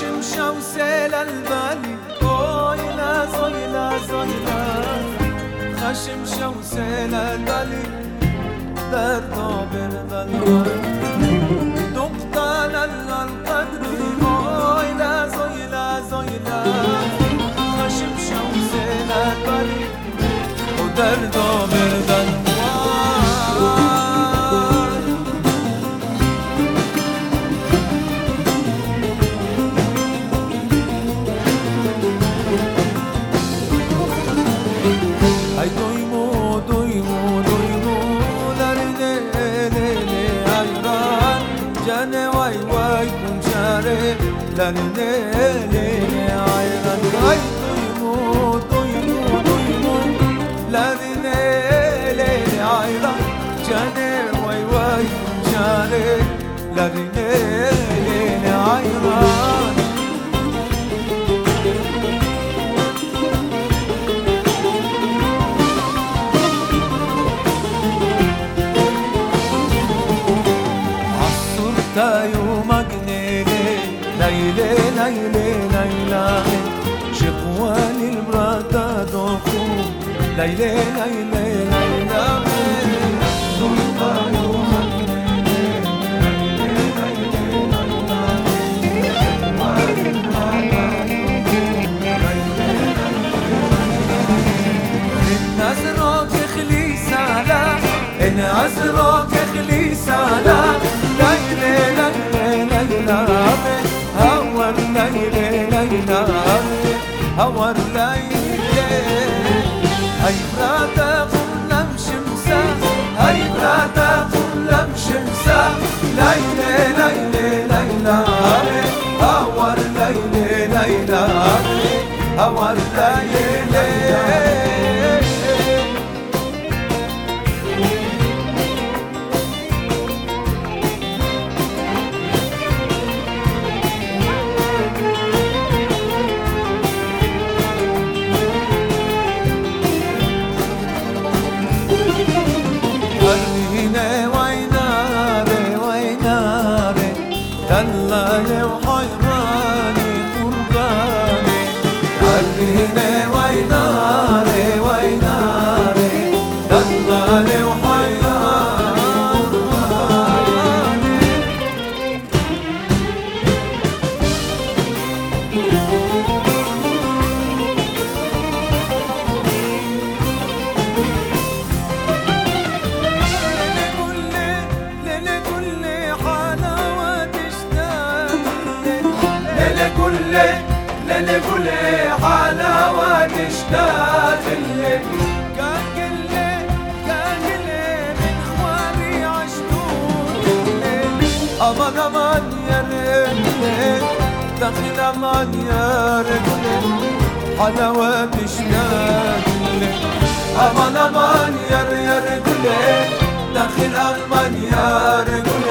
شمشة وسيلة البالي قايلة زايلة زايلة خشمشة وسيلة البالي دار طابر ضلمة لرنيلي عيران ليلي ليلي ليلى نزرك خلي سالا ان عزرك خلي سالا ليلي ليلي ليلى الليل ليلى هوى الليل أمان يا رجل حلاوة تشتاق أمان أمان يا رجل دخل أمان يا رجل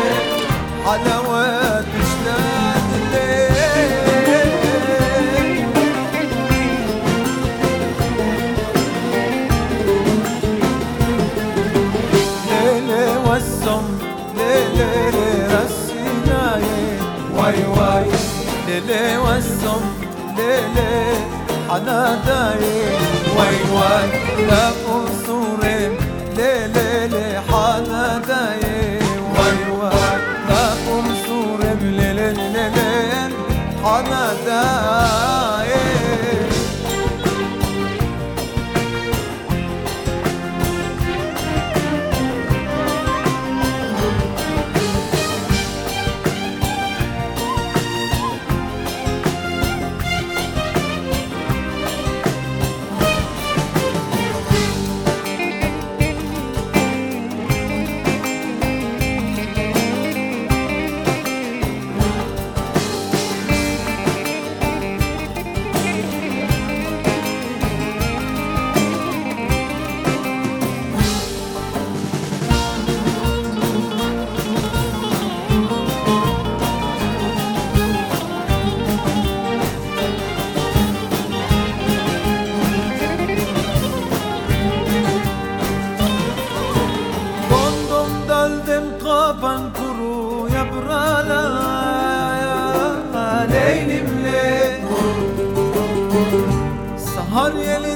حلاوة تشتاق ليلي والسم ليلي حنا دايم وي وي لا قصور ليلي لي حنا دايم وي وي لا قصور ليلي ليلي حنا دايم Ariyel